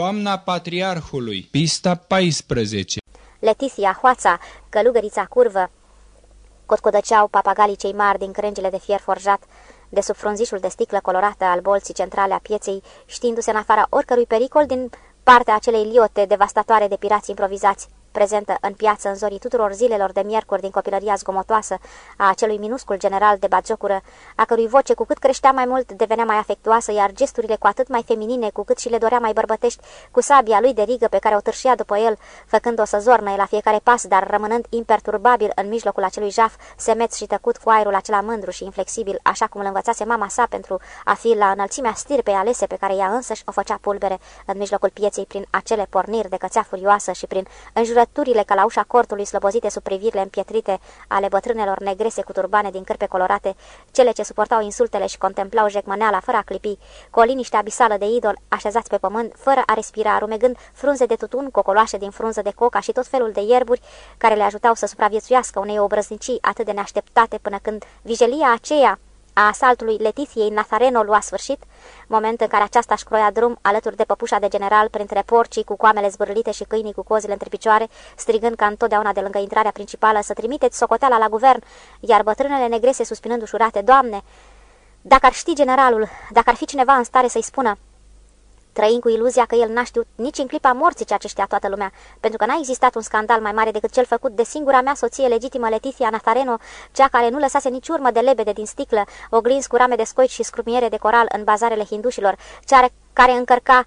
Toamna Patriarhului, pista 14 Leticia, Hoața, Călugărița Curvă, cotcodăceau papagalii cei mari din crengile de fier forjat, de sub frunzișul de sticlă colorată al bolții centrale a pieței, știindu-se în afara oricărui pericol din partea acelei liote devastatoare de pirați improvizați prezentă în piață în zorii tuturor zilelor de miercuri din copilăria zgomotoasă a acelui minuscul general de bagiocură, a cărui voce cu cât creștea mai mult devenea mai afectuoasă, iar gesturile cu atât mai feminine, cu cât și le dorea mai bărbătești, cu sabia lui de rigă pe care o târșia după el, făcând-o să zornă la fiecare pas, dar rămânând imperturbabil în mijlocul acelui jaf, semeț și tăcut cu aerul acela mândru și inflexibil, așa cum îl învățase mama sa pentru a fi la înălțimea stirpei alese pe care ea însăși o făcea pulbere în mijlocul pieței prin acele porniri de cățea furioasă și prin înjurături Înjurăturile ca la ușa cortului slobozite sub privirile împietrite ale bătrânelor negrese cu turbane din cârpe colorate, cele ce suportau insultele și contemplau jecmăneala fără a clipi, cu o liniște abisală de idol așezați pe pământ, fără a respira, rumegând frunze de tutun, cocoloașe din frunză de coca și tot felul de ierburi care le ajutau să supraviețuiască unei obrăznicii atât de neașteptate până când vijelia aceea a asaltului Leticiei Nazareno lua sfârșit, moment în care aceasta își croia drum alături de păpușa de general printre porcii cu coamele zbârlite și câinii cu cozile între picioare, strigând ca întotdeauna de lângă intrarea principală să trimiteți socoteala la guvern, iar bătrânele negrese suspinând ușurate, Doamne, dacă ar ști generalul, dacă ar fi cineva în stare să-i spună, trăind cu iluzia că el n-a știut nici în clipa morții ceea ce știa toată lumea, pentru că n-a existat un scandal mai mare decât cel făcut de singura mea soție legitimă Leticia Nazareno, cea care nu lăsase nici urmă de lebede din sticlă, oglinzi cu rame de scoici și scrumiere de coral în bazarele hindușilor, cea care încărca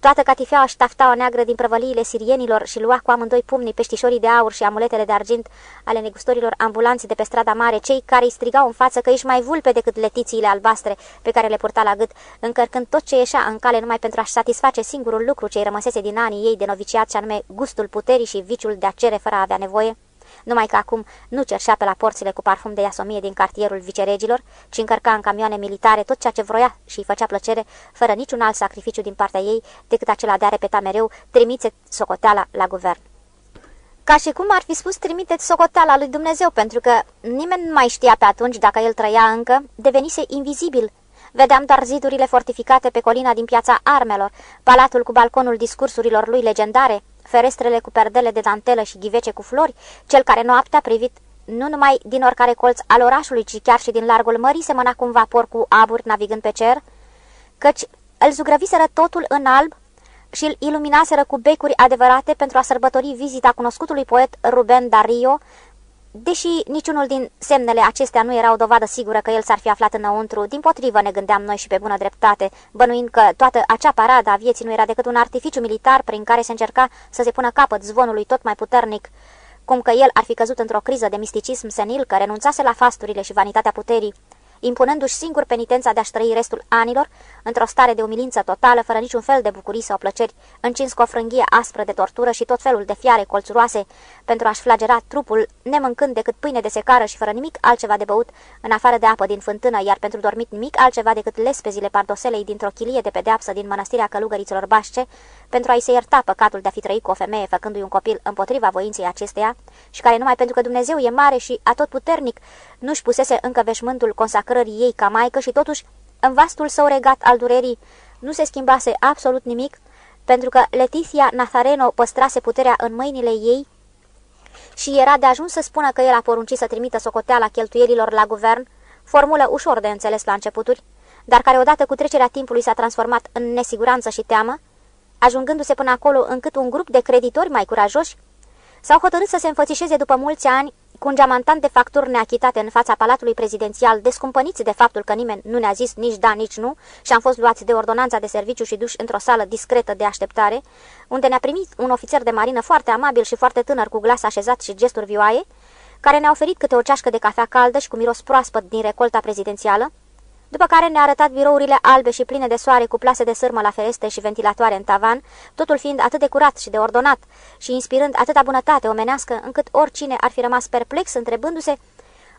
Toată catifeaua și taftaua neagră din prăvăliile sirienilor și lua cu amândoi pumnii peștișorii de aur și amuletele de argint ale negustorilor ambulanți de pe strada mare, cei care îi strigau în față că ești mai vulpe decât letițiile albastre pe care le purta la gât, încărcând tot ce ieșea în cale numai pentru a-și satisface singurul lucru ce îi rămăsese din anii ei de noviciat, și anume gustul puterii și viciul de a cere fără a avea nevoie numai că acum nu cerșea pe la porțile cu parfum de iasomie din cartierul viceregilor, ci încărca în camioane militare tot ceea ce vroia și îi făcea plăcere, fără niciun alt sacrificiu din partea ei, decât acela de a repeta mereu, trimițe socoteala la guvern. Ca și cum ar fi spus trimiteți socoteala lui Dumnezeu, pentru că nimeni nu mai știa pe atunci dacă el trăia încă, devenise invizibil. Vedeam doar zidurile fortificate pe colina din piața armelor, palatul cu balconul discursurilor lui legendare, ferestrele cu perdele de dantelă și ghivece cu flori, cel care noaptea privit nu numai din oricare colț al orașului, ci chiar și din largul mării, semăna cu un vapor cu aburi navigând pe cer, căci îl zugrăviseră totul în alb și îl iluminaseră cu becuri adevărate pentru a sărbători vizita cunoscutului poet Ruben Dario, Deși niciunul din semnele acestea nu era o dovadă sigură că el s-ar fi aflat înăuntru, din potrivă ne gândeam noi și pe bună dreptate, bănuind că toată acea paradă a vieții nu era decât un artificiu militar prin care se încerca să se pună capăt zvonului tot mai puternic, cum că el ar fi căzut într-o criză de misticism senil, că renunțase la fasturile și vanitatea puterii, impunându-și singur penitența de a-și trăi restul anilor, într-o stare de umilință totală, fără niciun fel de bucurii sau plăceri, încins cu o frânghie aspră de tortură și tot felul de fiare colțuroase, pentru a-și flagera trupul, nemâncând decât pâine de secară și fără nimic altceva de băut, în afară de apă din fântână, iar pentru dormit nimic altceva decât lespezile pardoselei dintr-o chilie de pedeapsă din mănăstirea călugăriților bașce, pentru a-i se ierta păcatul de a fi trăit cu o femeie făcându-i un copil împotriva voinței acesteia, și care numai pentru că Dumnezeu e mare și atotputernic, nu-și pusese încă veșmântul consacrării ei ca maică și totuși, în vastul său regat al durerii, nu se schimbase absolut nimic, pentru că Leticia Nazareno păstrase puterea în mâinile ei și era de ajuns să spună că el a poruncit să trimită socoteala cheltuielilor la guvern, formulă ușor de înțeles la începuturi, dar care odată cu trecerea timpului s-a transformat în nesiguranță și teamă, ajungându-se până acolo încât un grup de creditori mai curajoși s-au hotărât să se înfățișeze după mulți ani cu un geamantant de facturi neachitate în fața palatului prezidențial, descumpăniți de faptul că nimeni nu ne-a zis nici da, nici nu, și am fost luați de ordonanța de serviciu și duși într-o sală discretă de așteptare, unde ne-a primit un ofițer de marină foarte amabil și foarte tânăr cu glas așezat și gesturi vioaie, care ne-a oferit câte o ceașcă de cafea caldă și cu miros proaspăt din recolta prezidențială, după care ne-a arătat birourile albe și pline de soare cu plase de sârmă la ferestre și ventilatoare în tavan, totul fiind atât de curat și de ordonat și inspirând atâta bunătate omenească, încât oricine ar fi rămas perplex întrebându-se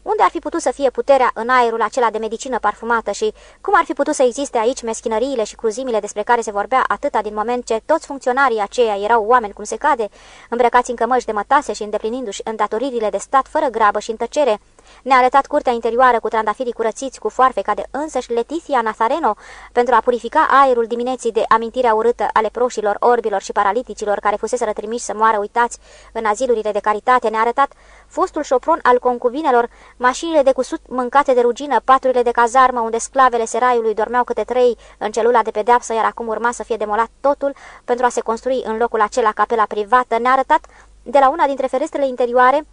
unde ar fi putut să fie puterea în aerul acela de medicină parfumată și cum ar fi putut să existe aici meschinăriile și cruzimile despre care se vorbea atâta din moment ce toți funcționarii aceia erau oameni cum se cade, îmbrăcați în cămăși de mătase și îndeplinindu-și îndatoririle de stat fără grabă și în tăcere, Ne-a arătat curtea interioară cu trandafirii curățiți cu foarfeca de însăși Leticia Nazareno pentru a purifica aerul dimineții de amintirea urâtă ale proșilor, orbilor și paraliticilor care fuseseră trimiși să moară uitați în azilurile de caritate. Ne-a arătat fostul șopron al concubinelor, mașinile de cusut mâncate de rugină, paturile de cazarmă unde sclavele seraiului dormeau câte trei în celula de pedeapsă, iar acum urma să fie demolat totul pentru a se construi în locul acela capela privată. Ne-a arătat de la una dintre ferestrele interioare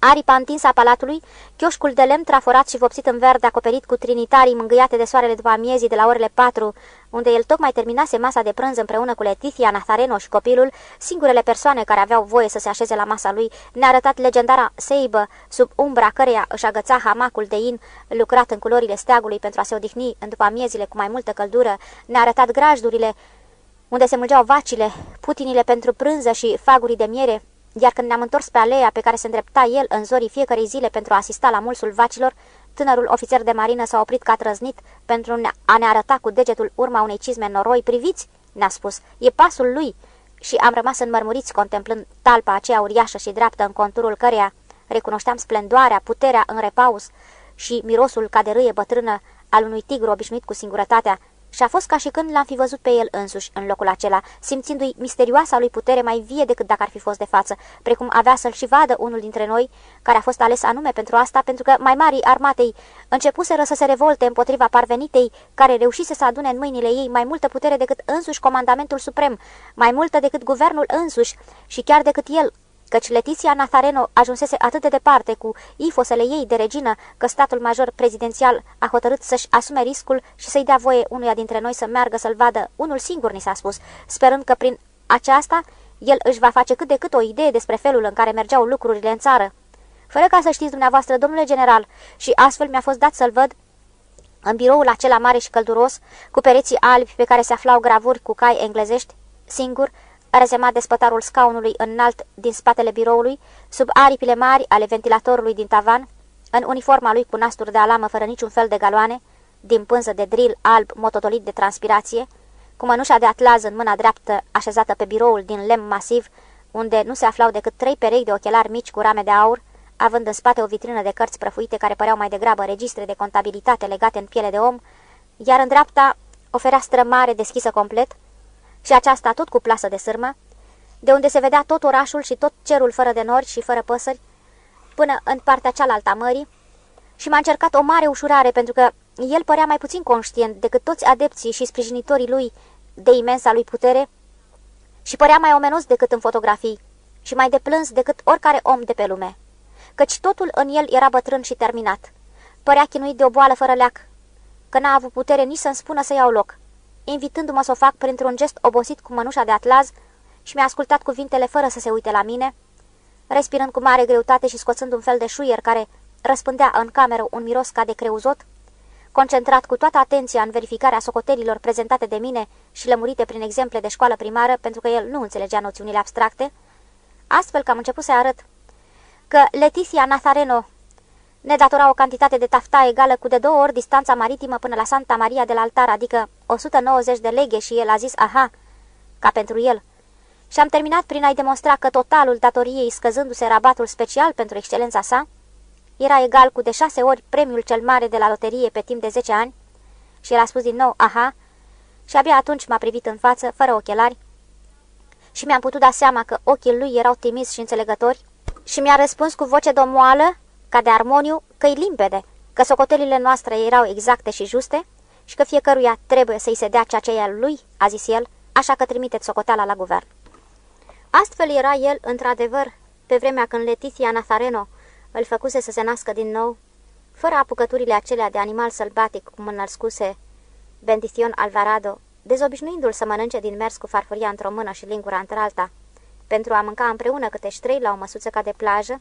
Aripa întinsă a palatului, chioșcul de lemn traforat și vopsit în verde, acoperit cu trinitarii mângâiate de soarele după amiezii de la orele patru, unde el tocmai terminase masa de prânz împreună cu Letitia, Nazareno și copilul, singurele persoane care aveau voie să se așeze la masa lui, ne-a arătat legendara seibă, sub umbra căreia își agăța hamacul de in, lucrat în culorile steagului pentru a se odihni în după amiezile cu mai multă căldură, ne-a arătat grajdurile, unde se mulgeau vacile, putinile pentru prânză și fagurii de miere, iar când ne-am întors pe aleea pe care se îndrepta el în zorii fiecarei zile pentru a asista la mulsul vacilor, tânărul ofițer de marină s-a oprit ca trăznit pentru a ne arăta cu degetul urma unei cizme noroi. Priviți!" ne-a spus, e pasul lui!" Și am rămas înmărmuriți contemplând talpa aceea uriașă și dreaptă în conturul căreia recunoșteam splendoarea, puterea în repaus și mirosul ca de râie bătrână al unui tigru obișnuit cu singurătatea și a fost ca și când l-am fi văzut pe el însuși în locul acela, simțindu-i misterioasa lui putere mai vie decât dacă ar fi fost de față, precum avea să-l și vadă unul dintre noi, care a fost ales anume pentru asta, pentru că mai mari armatei începuseră să se revolte împotriva parvenitei, care reușise să adune în mâinile ei mai multă putere decât însuși comandamentul suprem, mai multă decât guvernul însuși și chiar decât el, căci Letiția Nazareno ajunsese atât de departe cu ifosele ei de regină că statul major prezidențial a hotărât să-și asume riscul și să-i dea voie unuia dintre noi să meargă să-l vadă, unul singur ni s-a spus, sperând că prin aceasta el își va face cât de cât o idee despre felul în care mergeau lucrurile în țară. Fără ca să știți dumneavoastră, domnule general, și astfel mi-a fost dat să-l văd, în biroul acela mare și călduros, cu pereții albi pe care se aflau gravuri cu cai englezești, singur, rezemat de spătarul scaunului înalt din spatele biroului, sub aripile mari ale ventilatorului din tavan, în uniforma lui cu nasturi de alamă fără niciun fel de galoane, din pânză de drill alb mototolit de transpirație, cu mănușa de atlaz în mâna dreaptă așezată pe biroul din lemn masiv, unde nu se aflau decât trei perechi de ochelari mici cu rame de aur, având în spate o vitrină de cărți prăfuite care păreau mai degrabă registre de contabilitate legate în piele de om, iar în dreapta o fereastră mare deschisă complet, și aceasta tot cu plasă de sârmă, de unde se vedea tot orașul și tot cerul fără de nori și fără păsări, până în partea cealaltă a mării, și m-a încercat o mare ușurare, pentru că el părea mai puțin conștient decât toți adepții și sprijinitorii lui de imensa lui putere și părea mai omenos decât în fotografii și mai deplâns decât oricare om de pe lume, căci totul în el era bătrân și terminat. Părea chinuit de o boală fără leac, că n-a avut putere nici să-mi spună să iau loc invitându-mă să o fac printr-un gest obosit cu mănușa de atlaz și mi-a ascultat cuvintele fără să se uite la mine, respirând cu mare greutate și scoțând un fel de șuier care răspândea în cameră un miros ca de creuzot, concentrat cu toată atenția în verificarea socotelilor prezentate de mine și lămurite prin exemple de școală primară, pentru că el nu înțelegea noțiunile abstracte, astfel că am început să arăt că Leticia Nazareno ne datora o cantitate de tafta egală cu de două ori distanța maritimă până la Santa Maria del Altar, adică 190 de leghe și el a zis aha, ca pentru el. Și am terminat prin a-i demonstra că totalul datoriei, scăzându-se rabatul special pentru excelența sa, era egal cu de șase ori premiul cel mare de la loterie pe timp de 10 ani, și el a spus din nou aha, și abia atunci m-a privit în față, fără ochelari, și mi-am putut da seama că ochii lui erau timizi și înțelegători, și mi-a răspuns cu voce domoală, ca de armoniu, că-i limpede, că socotelile noastre erau exacte și juste și că fiecăruia trebuie să-i se dea ceea ce e al lui, a zis el, așa că trimiteți socoteala la guvern. Astfel era el, într-adevăr, pe vremea când Leticia Nazareno îl făcuse să se nască din nou, fără apucăturile acelea de animal sălbatic cum înălscuse Bendition Alvarado, dezobișnuindu-l să mănânce din mers cu farfuria într-o mână și lingura într-alta, pentru a mânca împreună câte trei la o măsuță ca de plajă,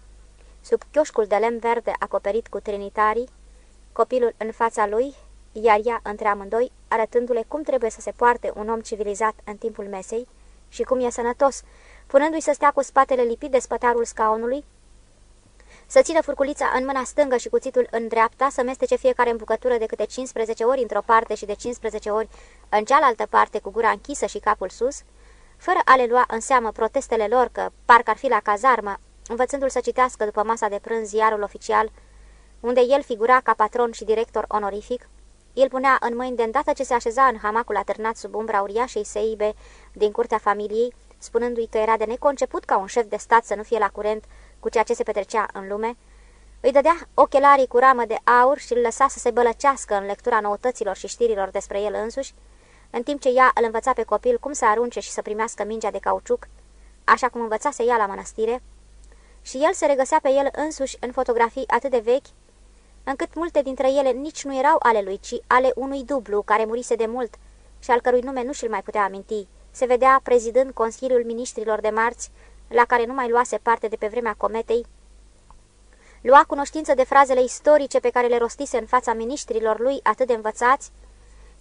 sub chioșcul de lemn verde acoperit cu trinitarii, copilul în fața lui, iar ea între amândoi, arătându-le cum trebuie să se poarte un om civilizat în timpul mesei și cum e sănătos, punându-i să stea cu spatele lipit de spătarul scaunului, să țină furculița în mâna stângă și cuțitul în dreapta, să mestece fiecare în bucătură de câte 15 ori într-o parte și de 15 ori în cealaltă parte cu gura închisă și capul sus, fără a le lua în seamă protestele lor că parcă ar fi la cazarmă, învățându-l să citească după masa de prânz ziarul oficial, unde el figura ca patron și director onorific, îl punea în mâini de îndată ce se așeza în hamacul atârnat sub umbra uriașei seibe din curtea familiei, spunându-i că era de neconceput ca un șef de stat să nu fie la curent cu ceea ce se petrecea în lume, îi dădea ochelarii cu ramă de aur și îl lăsa să se bălăcească în lectura noutăților și știrilor despre el însuși, în timp ce ea îl învăța pe copil cum să arunce și să primească mingea de cauciuc, așa cum învățase ea la mănăstire, și el se regăsea pe el însuși în fotografii atât de vechi, încât multe dintre ele nici nu erau ale lui, ci ale unui dublu care murise de mult și al cărui nume nu și-l mai putea aminti. Se vedea prezidând Consiliul Ministrilor de Marți, la care nu mai luase parte de pe vremea cometei, lua cunoștință de frazele istorice pe care le rostise în fața ministrilor lui atât de învățați,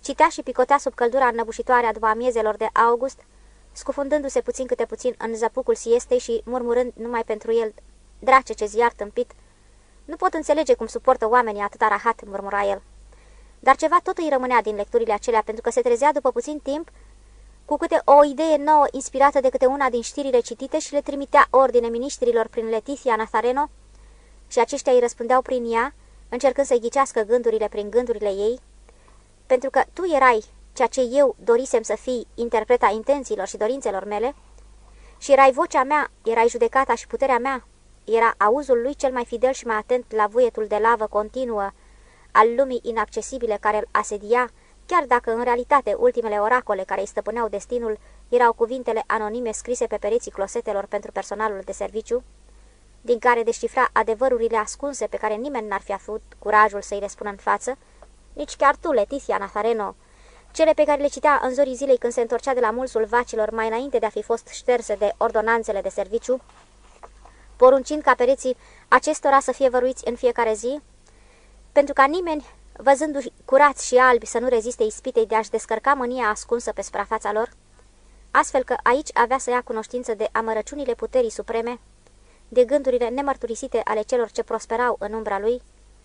citea și picotea sub căldura înnăbușitoare a după amiezelor de august, scufundându-se puțin câte puțin în zăpucul siestei și murmurând numai pentru el, drace ce ziar tâmpit, nu pot înțelege cum suportă oamenii atâta rahat, murmura el. Dar ceva tot îi rămânea din lecturile acelea, pentru că se trezea după puțin timp cu câte o idee nouă inspirată de câte una din știrile citite și le trimitea ordine ministrilor prin Leticia Nazareno și aceștia îi răspundeau prin ea, încercând să-i ghicească gândurile prin gândurile ei, pentru că tu erai ceea ce eu dorisem să fii interpreta intențiilor și dorințelor mele, și erai vocea mea, erai judecata și puterea mea, era auzul lui cel mai fidel și mai atent la vuietul de lavă continuă al lumii inaccesibile care îl asedia, chiar dacă în realitate ultimele oracole care îi stăpâneau destinul erau cuvintele anonime scrise pe pereții closetelor pentru personalul de serviciu, din care descifra adevărurile ascunse pe care nimeni n-ar fi avut curajul să-i le spună în față, nici chiar tu, Leticia Nazareno, cele pe care le citea în zorii zilei când se întorcea de la mulsul vacilor mai înainte de a fi fost șterse de ordonanțele de serviciu, poruncind ca pereții acestora să fie văruiți în fiecare zi, pentru ca nimeni, văzându-și curați și albi, să nu reziste ispitei de a-și descărca mânia ascunsă pe suprafața lor, astfel că aici avea să ia cunoștință de amărăciunile puterii supreme, de gândurile nemărturisite ale celor ce prosperau în umbra lui,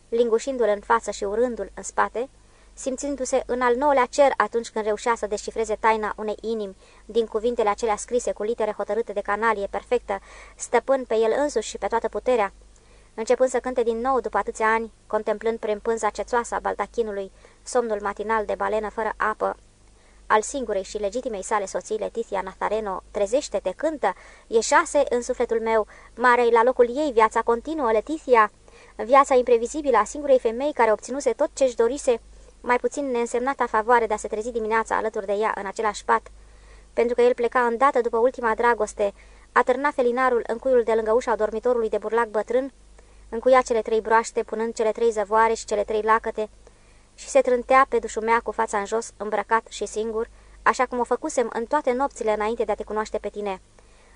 lingușindu-l în față și urându-l în spate, simțindu-se în al nouălea cer atunci când reușea să descifreze taina unei inimi din cuvintele acelea scrise cu litere hotărâte de canalie perfectă, stăpân pe el însuși și pe toată puterea, începând să cânte din nou după atâția ani, contemplând prin pânza cețoasă a baldachinului somnul matinal de balenă fără apă, al singurei și legitimei sale soții Leticia Nazareno, trezește-te, cântă, e șase în sufletul meu, mare la locul ei, viața continuă, Leticia, viața imprevizibilă a singurei femei care obținuse tot ce-și dorise, mai puțin neînsemnata favoare de a se trezi dimineața alături de ea în același pat, pentru că el pleca îndată după ultima dragoste, atârna felinarul în cuiul de lângă ușa dormitorului de burlac bătrân, încuia cele trei broaște, punând cele trei zăvoare și cele trei lacăte, și se trântea pe dușumea cu fața în jos, îmbrăcat și singur, așa cum o făcusem în toate nopțile înainte de a te cunoaște pe tine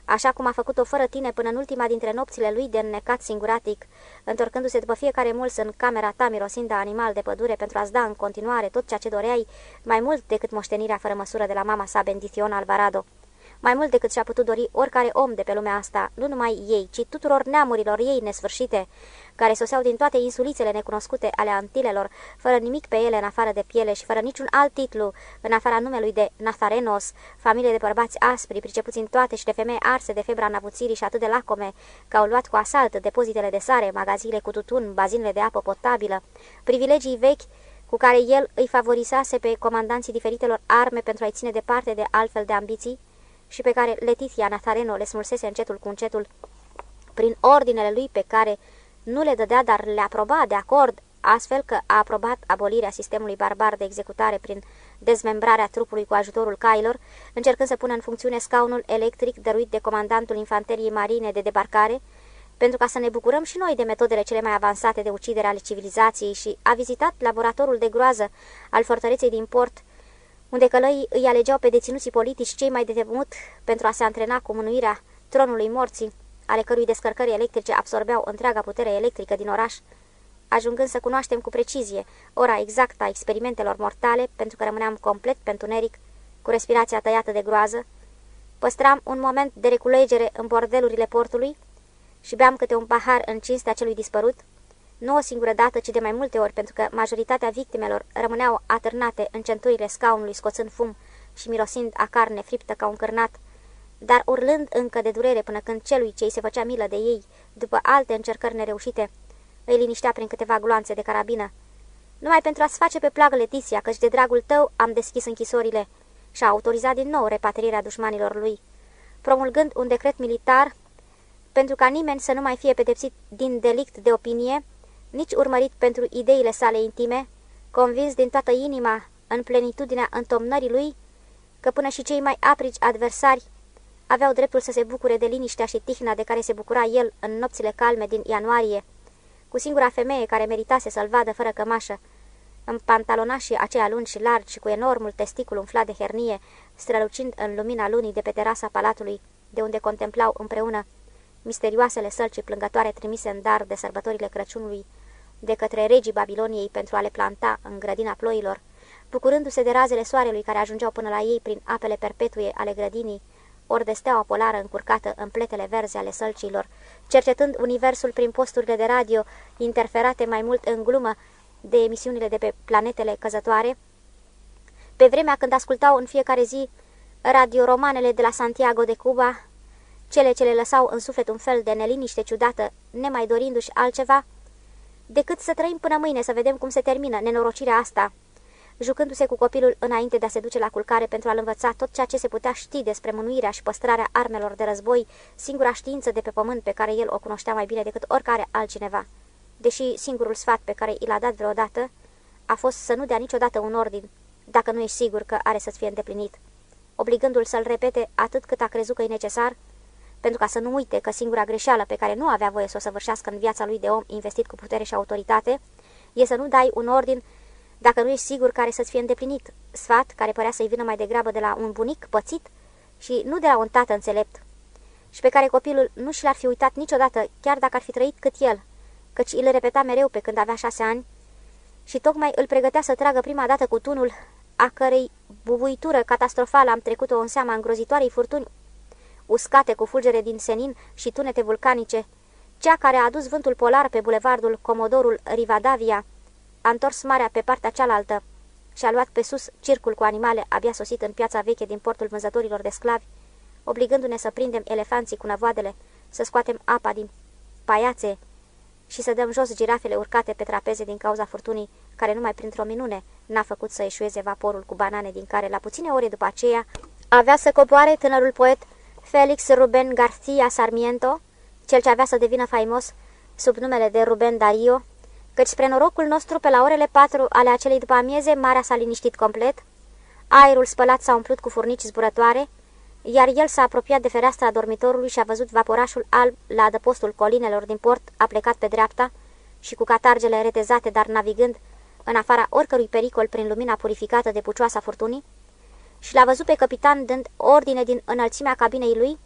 așa cum a făcut-o fără tine până în ultima dintre nopțile lui de înnecat singuratic, întorcându-se după fiecare mulț în camera ta mirosind a animal de pădure pentru a-ți da în continuare tot ceea ce doreai, mai mult decât moștenirea fără măsură de la mama sa Bendition Alvarado mai mult decât și-a putut dori oricare om de pe lumea asta, nu numai ei, ci tuturor neamurilor ei nesfârșite, care soseau din toate insulițele necunoscute ale Antilelor, fără nimic pe ele în afară de piele și fără niciun alt titlu, în afara numelui de Nazarenos, familie de bărbați aspri, pricepuți în toate și de femei arse de febra navuțirii și atât de lacome, că au luat cu asalt depozitele de sare, magazile cu tutun, bazinele de apă potabilă, privilegii vechi, cu care el îi favorizase pe comandanții diferitelor arme pentru a-i ține departe de altfel de ambiții, și pe care Leticia Nazareno le smulsese încetul cu încetul prin ordinele lui pe care nu le dădea, dar le aproba de acord, astfel că a aprobat abolirea sistemului barbar de executare prin dezmembrarea trupului cu ajutorul cailor, încercând să pună în funcțiune scaunul electric dăruit de comandantul infanteriei marine de debarcare, pentru ca să ne bucurăm și noi de metodele cele mai avansate de ucidere ale civilizației și a vizitat laboratorul de groază al fortăreței din port, unde călăii îi alegeau pe deținuții politici cei mai de temut pentru a se antrena cu mânuirea tronului morții, ale cărui descărcări electrice absorbeau întreaga putere electrică din oraș, ajungând să cunoaștem cu precizie ora exactă a experimentelor mortale, pentru că rămâneam complet pe întuneric, cu respirația tăiată de groază, păstram un moment de reculegere în bordelurile portului și beam câte un pahar în cinstea celui dispărut, nu o singură dată, ci de mai multe ori, pentru că majoritatea victimelor rămâneau atârnate în centurile scaunului, scoțând fum și mirosind a carne friptă ca un cârnat, dar urlând încă de durere până când celui ce se făcea milă de ei, după alte încercări nereușite, îi liniștea prin câteva gloanțe de carabină. Numai pentru a-ți face pe plagă Letiția, căci de dragul tău am deschis închisorile și a autorizat din nou repatrierea dușmanilor lui, promulgând un decret militar pentru ca nimeni să nu mai fie pedepsit din delict de opinie, nici urmărit pentru ideile sale intime, convins din toată inima, în plenitudinea întomnării lui, că până și cei mai aprici adversari aveau dreptul să se bucure de liniștea și tihna de care se bucura el în nopțile calme din ianuarie, cu singura femeie care meritase să-l vadă fără cămașă, în pantalonașii aceia lungi și largi și cu enormul testicul umflat de hernie, strălucind în lumina lunii de pe terasa palatului, de unde contemplau împreună misterioasele sălci plângătoare trimise în dar de sărbătorile Crăciunului de către regii Babiloniei pentru a le planta în grădina ploilor, bucurându-se de razele soarelui care ajungeau până la ei prin apele perpetue ale grădinii, ori de steaua polară încurcată în pletele verzi ale sălcilor, cercetând universul prin posturile de radio, interferate mai mult în glumă de emisiunile de pe planetele căzătoare, pe vremea când ascultau în fiecare zi radioromanele de la Santiago de Cuba, cele ce le lăsau în suflet un fel de neliniște ciudată, nemai dorindu-și altceva, decât să trăim până mâine să vedem cum se termină nenorocirea asta, jucându-se cu copilul înainte de a se duce la culcare pentru a-l învăța tot ceea ce se putea ști despre mânuirea și păstrarea armelor de război, singura știință de pe pământ pe care el o cunoștea mai bine decât oricare altcineva. Deși singurul sfat pe care i l-a dat vreodată a fost să nu dea niciodată un ordin, dacă nu ești sigur că are să-ți fie îndeplinit, obligându-l să-l repete atât cât a crezut că e necesar, pentru ca să nu uite că singura greșeală pe care nu avea voie să o săvârșească în viața lui de om investit cu putere și autoritate, e să nu dai un ordin dacă nu ești sigur care să-ți fie îndeplinit, sfat care părea să-i vină mai degrabă de la un bunic pățit și nu de la un tată înțelept, și pe care copilul nu și l-ar fi uitat niciodată, chiar dacă ar fi trăit cât el, căci îl repeta mereu pe când avea șase ani, și tocmai îl pregătea să tragă prima dată cu tunul, a cărei bubuitură catastrofală am trecut-o în seama îngrozitoarei furtuni uscate cu fulgere din senin și tunete vulcanice, cea care a adus vântul polar pe bulevardul Comodorul Rivadavia, a întors marea pe partea cealaltă și a luat pe sus circul cu animale abia sosit în piața veche din portul vânzătorilor de sclavi, obligându-ne să prindem elefanții cu năvoadele, să scoatem apa din paiațe și să dăm jos girafele urcate pe trapeze din cauza furtunii, care numai printr-o minune n-a făcut să eșueze vaporul cu banane din care, la puține ore după aceea, avea să coboare tânărul poet Felix Ruben García Sarmiento, cel ce avea să devină faimos sub numele de Ruben Dario, căci spre norocul nostru, pe la orele patru ale acelei după amieze, marea s-a liniștit complet, aerul spălat s-a umplut cu furnici zburătoare, iar el s-a apropiat de fereastra dormitorului și a văzut vaporașul alb la adăpostul colinelor din port, a plecat pe dreapta și cu catargele retezate, dar navigând în afara oricărui pericol prin lumina purificată de pucioasa furtunii, și l-a văzut pe capitan dând ordine din înălțimea cabinei lui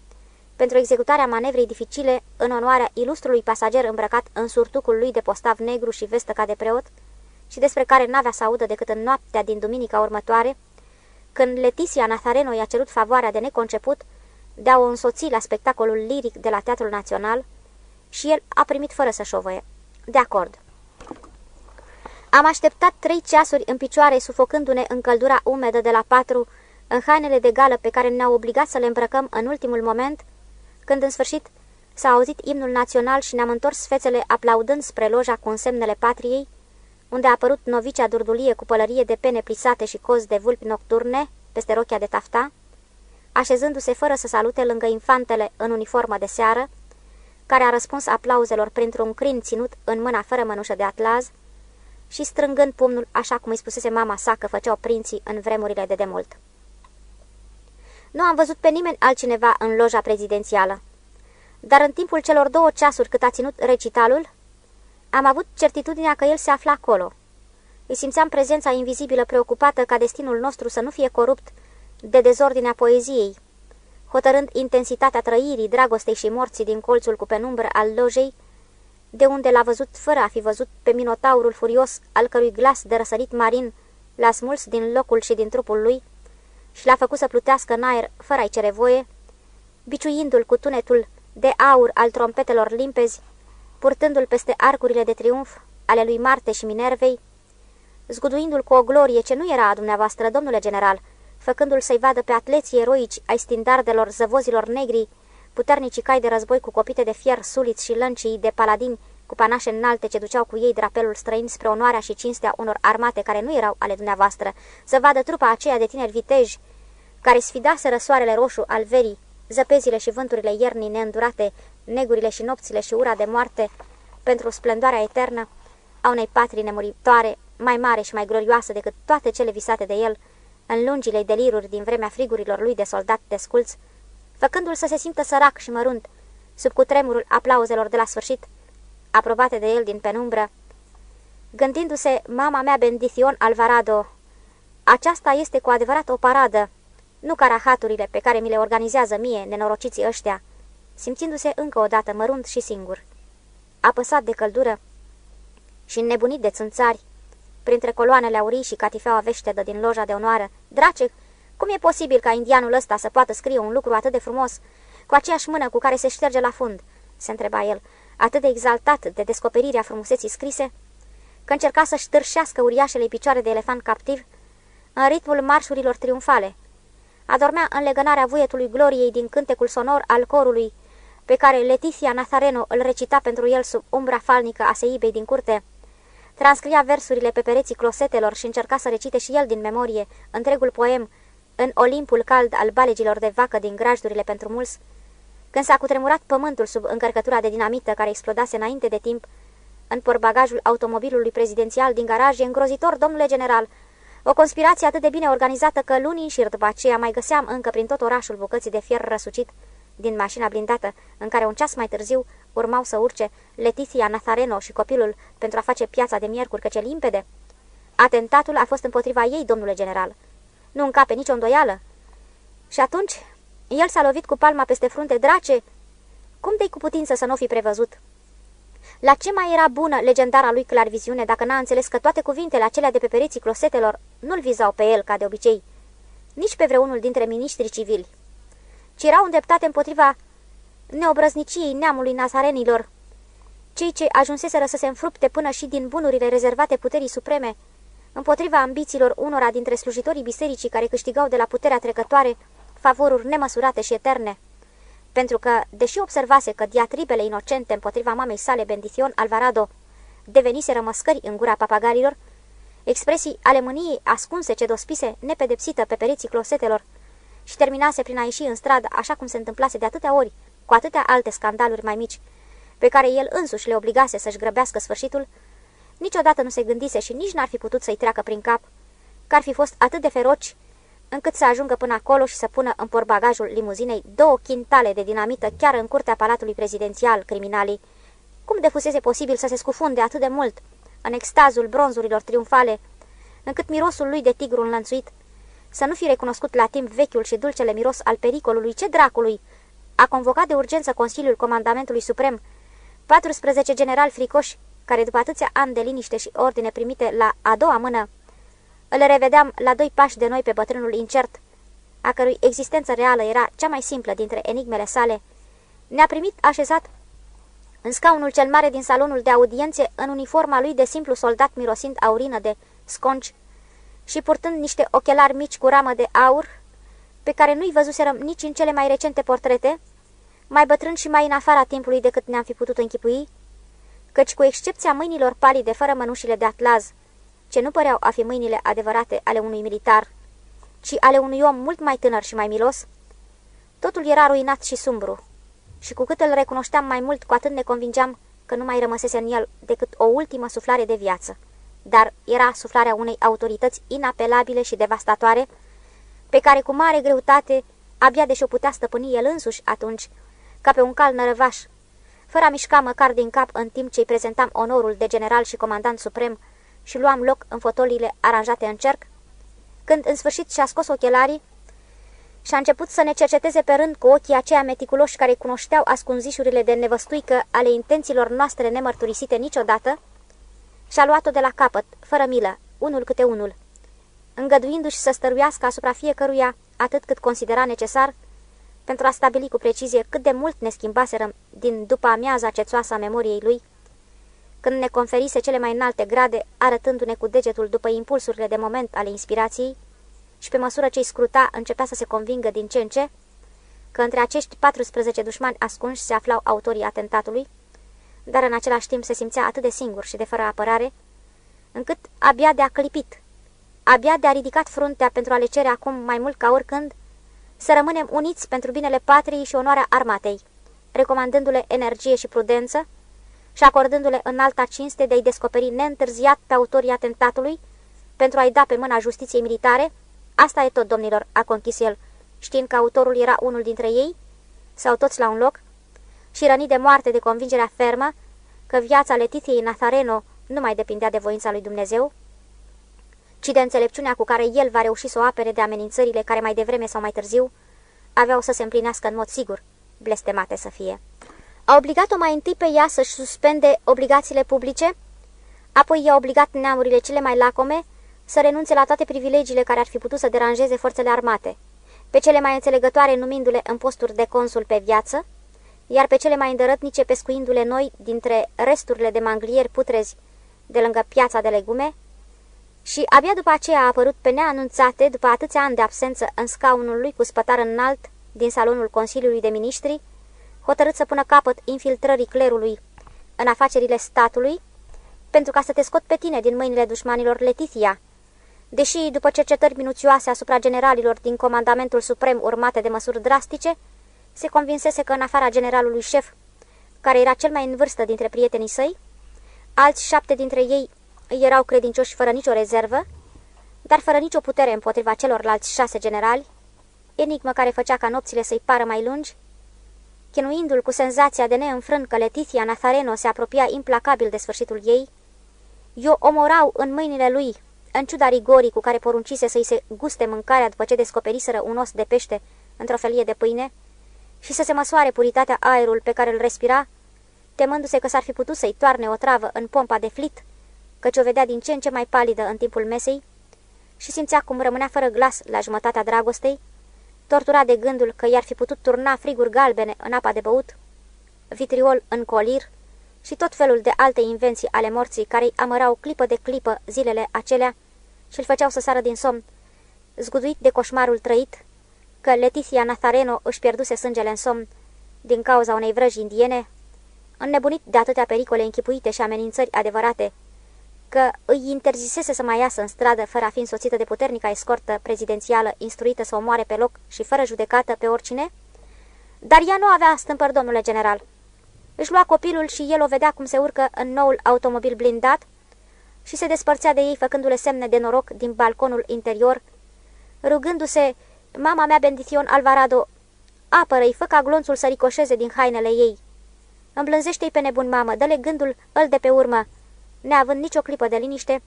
pentru executarea manevrei dificile în onoarea ilustrului pasager îmbrăcat în surtucul lui de postav negru și vestă ca de preot și despre care n-avea să audă decât în noaptea din duminica următoare, când Leticia Nazareno i-a cerut favoarea de neconceput de a o însoți la spectacolul liric de la Teatrul Național și el a primit fără să șovăie. De acord. Am așteptat trei ceasuri în picioare, sufocându-ne în căldura umedă de la patru în hainele de gală pe care ne-au obligat să le îmbrăcăm în ultimul moment, când în sfârșit s-a auzit imnul național și ne-am întors fețele aplaudând spre loja cu însemnele patriei, unde a apărut novicea durdulie cu pălărie de pene plisate și cozi de vulpi nocturne peste rochia de tafta, așezându-se fără să salute lângă infantele în uniformă de seară, care a răspuns aplauzelor printr-un crin ținut în mâna fără mănușă de atlaz și strângând pumnul așa cum îi spusese mama sa că făceau prinții în vremurile de demult. Nu am văzut pe nimeni altcineva în loja prezidențială. Dar în timpul celor două ceasuri cât a ținut recitalul, am avut certitudinea că el se afla acolo. Îi simțeam prezența invizibilă preocupată ca destinul nostru să nu fie corupt de dezordinea poeziei, hotărând intensitatea trăirii, dragostei și morții din colțul cu penumbră al lojei, de unde l-a văzut fără a fi văzut pe minotaurul furios, al cărui glas de răsărit marin l-a smuls din locul și din trupul lui, și l-a făcut să plutească în aer fără a-i cere voie, biciuindu-l cu tunetul de aur al trompetelor limpezi, purtându-l peste arcurile de triumf ale lui Marte și Minervei, zguduindu-l cu o glorie ce nu era a dumneavoastră, domnule general, făcându-l să-i vadă pe atleții eroici ai standardelor zăvozilor negri, puternicii cai de război cu copite de fier, suliți și lăncii de paladini cu panașe înalte ce duceau cu ei drapelul străin spre onoarea și cinstea unor armate care nu erau ale dumneavoastră, să vadă trupa aceea de tineri viteji care sfidaseră soarele roșu al verii, zăpezile și vânturile iernii neîndurate, negurile și nopțile și ura de moarte, pentru splendoarea eternă a unei patrii nemuritoare, mai mare și mai glorioasă decât toate cele visate de el, în lungile deliruri din vremea frigurilor lui de soldat desculți, făcându-l să se simtă sărac și mărunt, sub cutremurul aplauzelor de la sfârșit, aprobate de el din penumbră, gândindu-se, mama mea Bendition Alvarado, aceasta este cu adevărat o paradă, nu ca rahaturile pe care mi le organizează mie nenorociții ăștia, simțindu-se încă o dată mărunt și singur. Apăsat de căldură și înnebunit de țânțari, printre coloanele aurii și catifeaua veștedă din loja de onoară, drace, cum e posibil ca indianul ăsta să poată scrie un lucru atât de frumos, cu aceeași mână cu care se șterge la fund? se întreba el, atât de exaltat de descoperirea frumuseții scrise, că încerca să-și ștârșească uriașele picioare de elefant captiv în ritmul marșurilor triumfale. Adormea în legănarea vuietului gloriei din cântecul sonor al corului, pe care Leticia Nazareno îl recita pentru el sub umbra falnică a seibei din curte. Transcria versurile pe pereții closetelor și încerca să recite și el din memorie întregul poem în olimpul cald al balegilor de vacă din grajdurile pentru mulți, când s-a cutremurat pământul sub încărcătura de dinamită care explodase înainte de timp, în porbagajul automobilului prezidențial din garaj, e îngrozitor, domnule general, o conspirație atât de bine organizată că luni în șir după aceea mai găseam încă prin tot orașul bucății de fier răsucit din mașina blindată, în care un ceas mai târziu urmau să urce Leticia Nazareno și copilul pentru a face piața de miercuri, căce limpede. Atentatul a fost împotriva ei, domnule general. Nu încape nicio îndoială. Și atunci, el s-a lovit cu palma peste frunte, drace. Cum de-i cu putință să nu fi prevăzut? La ce mai era bună legendara lui clarviziune dacă n-a înțeles că toate cuvintele acelea de pe pereții closetelor nu-l vizau pe el, ca de obicei, nici pe vreunul dintre miniștrii civili, ci erau îndreptate împotriva neobrăzniciei neamului nazarenilor, cei ce ajunseseră să se înfrupte până și din bunurile rezervate puterii supreme, împotriva ambițiilor unora dintre slujitorii bisericii care câștigau de la puterea trecătoare favoruri nemăsurate și eterne. Pentru că, deși observase că diatribele inocente împotriva mamei sale Bendition Alvarado deveniseră măscări în gura papagalilor, expresii ale mâniei ascunse ce dospise nepedepsită pe pereții closetelor și terminase prin a ieși în stradă așa cum se întâmplase de atâtea ori, cu atâtea alte scandaluri mai mici, pe care el însuși le obligase să-și grăbească sfârșitul, niciodată nu se gândise și nici n-ar fi putut să-i treacă prin cap, că ar fi fost atât de feroci încât să ajungă până acolo și să pună în porbagajul limuzinei două chintale de dinamită chiar în curtea palatului prezidențial criminalii. Cum de fusese posibil să se scufunde atât de mult în extazul bronzurilor triumfale, încât mirosul lui de tigru înlănțuit. Să nu fi recunoscut la timp vechiul și dulcele miros al pericolului, ce dracului, a convocat de urgență Consiliul Comandamentului Suprem, 14 generali fricoși, care după atâția ani de liniște și ordine primite la a doua mână, îl revedeam la doi pași de noi pe bătrânul incert, a cărui existență reală era cea mai simplă dintre enigmele sale, ne-a primit așezat în scaunul cel mare din salonul de audiențe, în uniforma lui de simplu soldat mirosind aurină de sconci și purtând niște ochelari mici cu ramă de aur, pe care nu-i văzuserăm nici în cele mai recente portrete, mai bătrân și mai în afara timpului decât ne-am fi putut închipui, căci cu excepția mâinilor palide fără mănușile de atlaz, ce nu păreau a fi mâinile adevărate ale unui militar, ci ale unui om mult mai tânăr și mai milos, totul era ruinat și sumbru, și cu cât îl recunoșteam mai mult, cu atât ne convingeam că nu mai rămăsese în el decât o ultimă suflare de viață. Dar era suflarea unei autorități inapelabile și devastatoare, pe care cu mare greutate, abia deși o putea stăpâni el însuși atunci, ca pe un cal nărăvaș, fără a mișca măcar din cap în timp ce îi prezentam onorul de general și comandant suprem și luam loc în fotoliile aranjate în cerc, când în sfârșit și-a scos ochelarii și a început să ne cerceteze pe rând cu ochii aceia meticuloși care cunoșteau ascunzișurile de nevăstuică ale intențiilor noastre nemărturisite niciodată, și-a luat-o de la capăt, fără milă, unul câte unul, îngăduindu-și să stăruiască asupra fiecăruia atât cât considera necesar, pentru a stabili cu precizie cât de mult ne schimbaserăm din după amiaza cețoasă a memoriei lui, când ne conferise cele mai înalte grade, arătându-ne cu degetul după impulsurile de moment ale inspirației, și pe măsură ce îi scruta începea să se convingă din ce în ce că între acești 14 dușmani ascunși se aflau autorii atentatului, dar în același timp se simțea atât de singur și de fără apărare, încât abia de-a clipit, abia de-a ridicat fruntea pentru a le cere acum mai mult ca oricând să rămânem uniți pentru binele patriei și onoarea armatei, recomandându-le energie și prudență și acordându-le în alta cinste de a-i descoperi neîntârziat pe autorii atentatului pentru a-i da pe mâna justiției militare, asta e tot, domnilor, a conchis el, știind că autorul era unul dintre ei, sau toți la un loc, și rănit de moarte de convingerea fermă că viața Letitiei Nazareno nu mai depindea de voința lui Dumnezeu, ci de înțelepciunea cu care el va reuși să o apere de amenințările care mai devreme sau mai târziu aveau să se împlinească în mod sigur, blestemate să fie. A obligat-o mai întâi pe ea să-și suspende obligațiile publice, apoi i-a obligat neamurile cele mai lacome să renunțe la toate privilegiile care ar fi putut să deranjeze forțele armate, pe cele mai înțelegătoare numindu-le în posturi de consul pe viață, iar pe cele mai îndărătnice pescuindu-le noi dintre resturile de manglieri putrezi de lângă piața de legume, și abia după aceea a apărut pe neanunțate, după atâția ani de absență în scaunul lui cu spătar înalt din salonul Consiliului de Ministri, hotărât să pună capăt infiltrării clerului în afacerile statului, pentru ca să te scot pe tine din mâinile dușmanilor Letitia, deși, după cercetări minuțioase asupra generalilor din Comandamentul Suprem urmate de măsuri drastice, se convinsese că în afara generalului șef, care era cel mai în vârstă dintre prietenii săi, alți șapte dintre ei erau credincioși fără nicio rezervă, dar fără nicio putere împotriva celorlalți șase generali, enigmă care făcea ca nopțile să-i pară mai lungi, chinuindu-l cu senzația de neînfrân că Letitia Nazareno se apropia implacabil de sfârșitul ei, eu omorau în mâinile lui, în ciuda rigorii cu care poruncise să-i se guste mâncarea după ce descoperiseră un os de pește într-o felie de pâine, și să se măsoare puritatea aerul pe care îl respira, temându-se că s-ar fi putut să-i toarne o travă în pompa de flit, căci o vedea din ce în ce mai palidă în timpul mesei, și simțea cum rămânea fără glas la jumătatea dragostei, torturat de gândul că i-ar fi putut turna friguri galbene în apa de băut, vitriol în colir și tot felul de alte invenții ale morții care îi amărau clipă de clipă zilele acelea și îl făceau să sară din somn, zguduit de coșmarul trăit, că Leticia Nazareno își pierduse sângele în somn din cauza unei vrăji indiene, înnebunit de atâtea pericole închipuite și amenințări adevărate, că îi interzisese să mai iasă în stradă fără a fi însoțită de puternica escortă prezidențială instruită să o moare pe loc și fără judecată pe oricine? Dar ea nu avea stâmpăr, domnule general. Își lua copilul și el o vedea cum se urcă în noul automobil blindat și se despărțea de ei făcându-le semne de noroc din balconul interior, rugându-se, mama mea Bendition Alvarado, apără-i, fă ca glonțul să ricoșeze din hainele ei. Îmblânzește-i pe nebun mamă, dă-le gândul îl de pe urmă, neavând nicio clipă de liniște,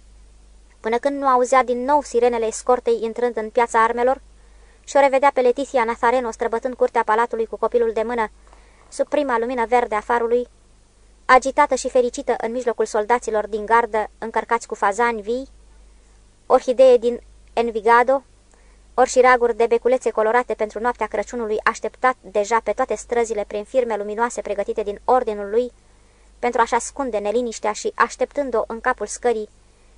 până când nu auzea din nou sirenele escortei intrând în piața armelor și o revedea pe Leticia Nazareno străbătând curtea palatului cu copilul de mână, sub prima lumină verde a farului, agitată și fericită în mijlocul soldaților din gardă încărcați cu fazani vii, orhidee din Envigado, orșiraguri de beculețe colorate pentru noaptea Crăciunului așteptat deja pe toate străzile prin firme luminoase pregătite din ordinul lui, pentru a-și ascunde neliniștea și așteptând-o în capul scării,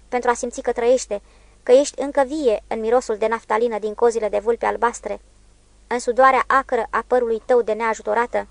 pentru a simți că trăiește, că ești încă vie în mirosul de naftalină din cozile de vulpe albastre, în sudoarea acră a părului tău de neajutorată,